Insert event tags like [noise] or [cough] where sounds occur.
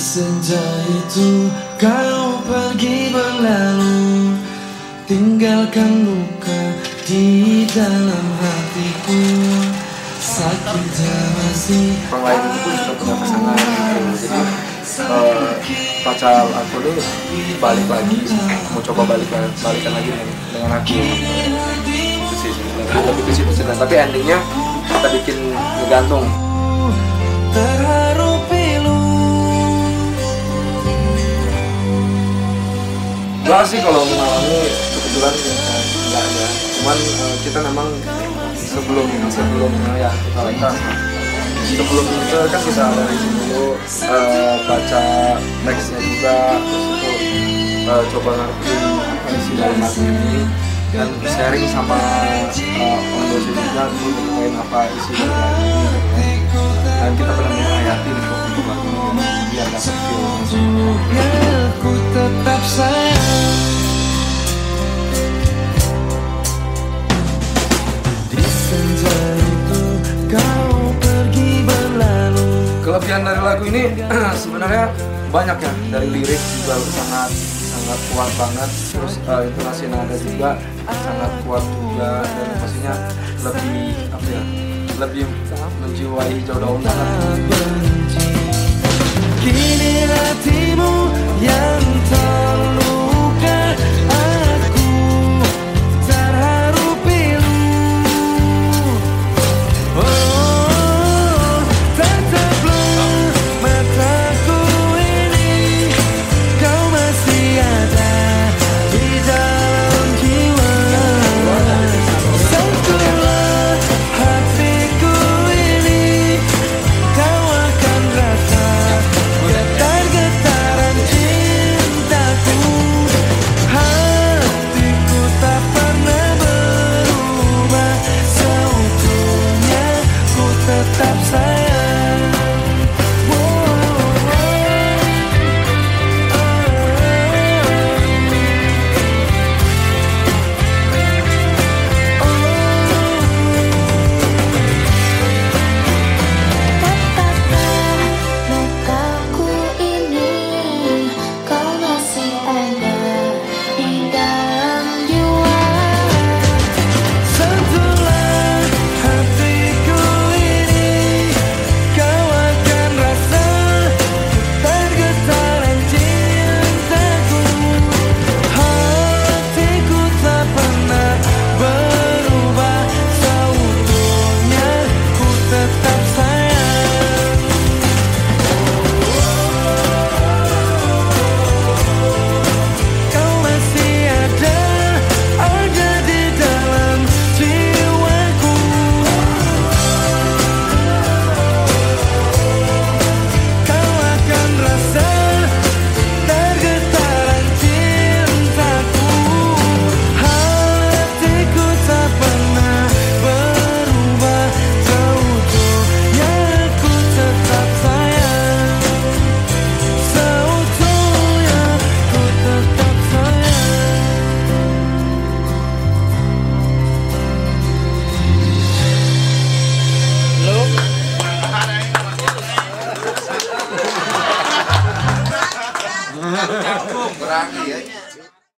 senja itu kau pergi berlalu Tinggalkan luka di dalam hatiku. Sakitnya masih orang lain itu pun juga punya pasangan gitu. jadi eh, pacar aku nih balik lagi. Mau coba balik balikan lagi dengan, dengan aku. Itu sih sebenarnya. Sebenarnya tapi endingnya kita bikin ngegantung Enggak sih kalau mengalami kebetulan ya, enggak ada. Cuman eh, kita memang sebelum sebelum ya kita lekas sebelum itu kan kita analisis dulu eh, baca teksnya juga terus itu eh, coba ngertiin apa isi dalam lagu ini dan sharing sama eh, orang dosen juga mengenai apa isi dari lagu ini. Kan. dan kita benar-benar hayati di kelebihan dari lagu ini [clears throat] sebenarnya banyak ya dari lirik juga sangat sangat kuat banget. Terus uh, intonasi nada juga sangat kuat juga dan pastinya lebih apa ya lebih menjiwai hijau daun Kini hatimu yang berarti ya